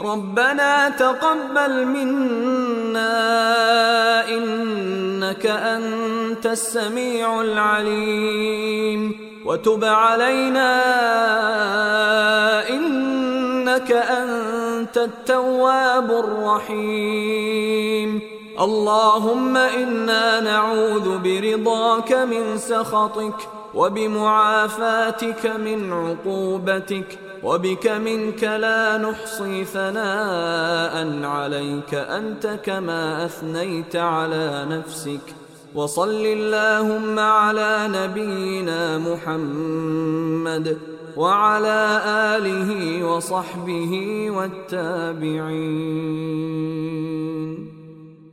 ربنا تقبل منا إنك أنت السميع العليم وتب علينا إنك أنت التواب الرحيم. اللهم إنا نعوذ برضاك من سخطك وبمعافاتك من عقوبتك وبك منك لا نحصي ثناء عليك أنت كما أثنيت على نفسك. وصل اللهم على نبينا محمد وعلى آله وصحبه والتابعين.